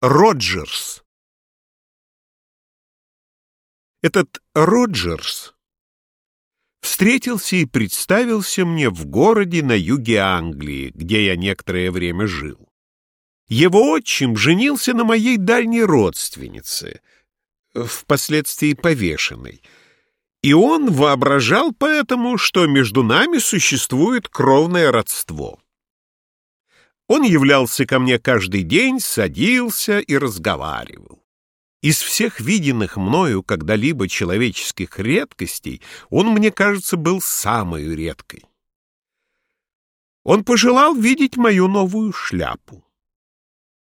Роджерс Этот Роджерс встретился и представился мне в городе на юге Англии, где я некоторое время жил. Его отчим женился на моей дальней родственнице, впоследствии повешенной, и он воображал поэтому, что между нами существует кровное родство. Он являлся ко мне каждый день, садился и разговаривал. Из всех виденных мною когда-либо человеческих редкостей он, мне кажется, был самой редкой. Он пожелал видеть мою новую шляпу.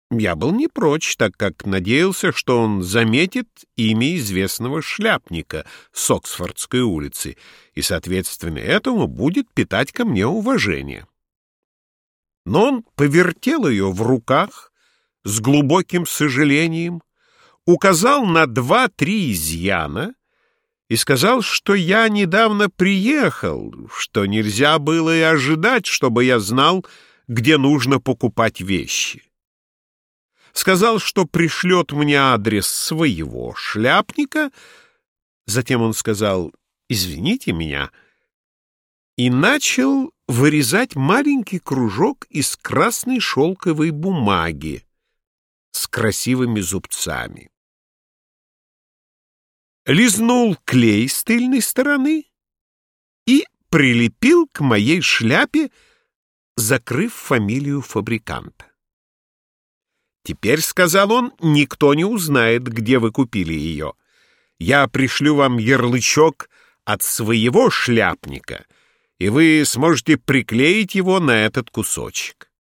Я был не прочь, так как надеялся, что он заметит имя известного шляпника с Оксфордской улицы и, соответственно, этому будет питать ко мне уважение. Но он повертел ее в руках с глубоким сожалением, указал на два-три изъяна и сказал, что я недавно приехал, что нельзя было и ожидать, чтобы я знал, где нужно покупать вещи. Сказал, что пришлет мне адрес своего шляпника, затем он сказал «Извините меня», и начал вырезать маленький кружок из красной шелковой бумаги с красивыми зубцами лизнул клей с тыльной стороны и прилепил к моей шляпе, закрыв фамилию фабриканта. «Теперь, — сказал он, — никто не узнает, где вы купили ее. Я пришлю вам ярлычок от своего шляпника, и вы сможете приклеить его на этот кусочек».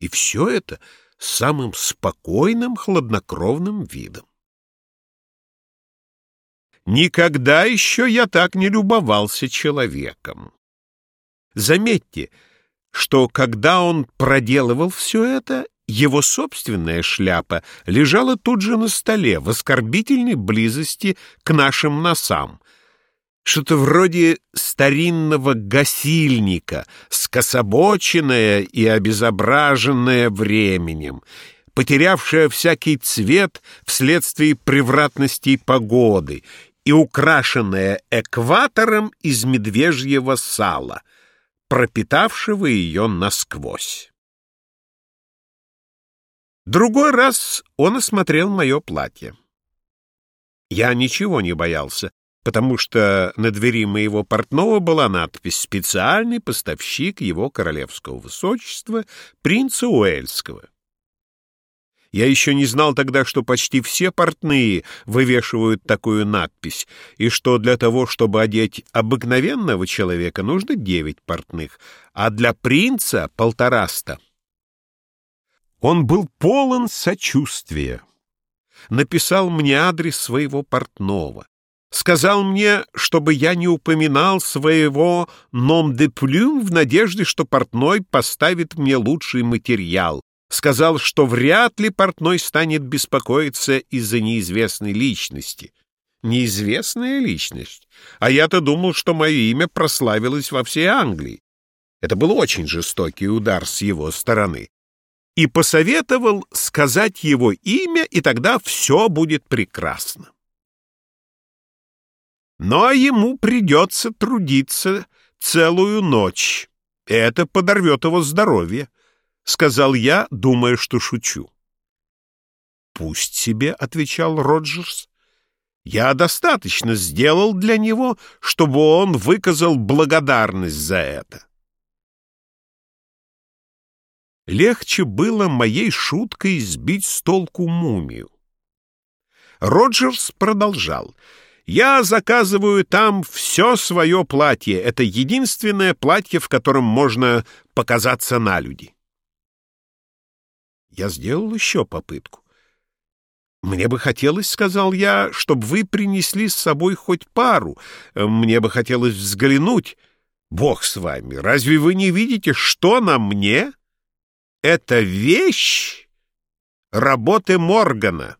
И все это самым спокойным, хладнокровным видом. Никогда еще я так не любовался человеком. Заметьте, что когда он проделывал все это, его собственная шляпа лежала тут же на столе, в оскорбительной близости к нашим носам. Что-то вроде старинного гасильника, скособоченное и обезображенное временем, потерявшее всякий цвет вследствие превратностей погоды и украшенная экватором из медвежьего сала, пропитавшего ее насквозь. Другой раз он осмотрел мое платье. Я ничего не боялся, потому что на двери моего портного была надпись «Специальный поставщик его королевского высочества, принца Уэльского». Я еще не знал тогда, что почти все портные вывешивают такую надпись, и что для того, чтобы одеть обыкновенного человека, нужно девять портных, а для принца — полтораста. Он был полон сочувствия. Написал мне адрес своего портного. Сказал мне, чтобы я не упоминал своего «ном де плюм» в надежде, что портной поставит мне лучший материал, сказал, что вряд ли портной станет беспокоиться из-за неизвестной личности. Неизвестная личность? А я-то думал, что мое имя прославилось во всей Англии. Это был очень жестокий удар с его стороны. И посоветовал сказать его имя, и тогда все будет прекрасно. Но ему придется трудиться целую ночь. Это подорвет его здоровье. — сказал я, думая, что шучу. «Пусть себе», — отвечал Роджерс. «Я достаточно сделал для него, чтобы он выказал благодарность за это». Легче было моей шуткой сбить с толку мумию. Роджерс продолжал. «Я заказываю там все свое платье. Это единственное платье, в котором можно показаться на люди». Я сделал еще попытку. «Мне бы хотелось, — сказал я, — чтобы вы принесли с собой хоть пару. Мне бы хотелось взглянуть. Бог с вами, разве вы не видите, что на мне? Это вещь работы Моргана».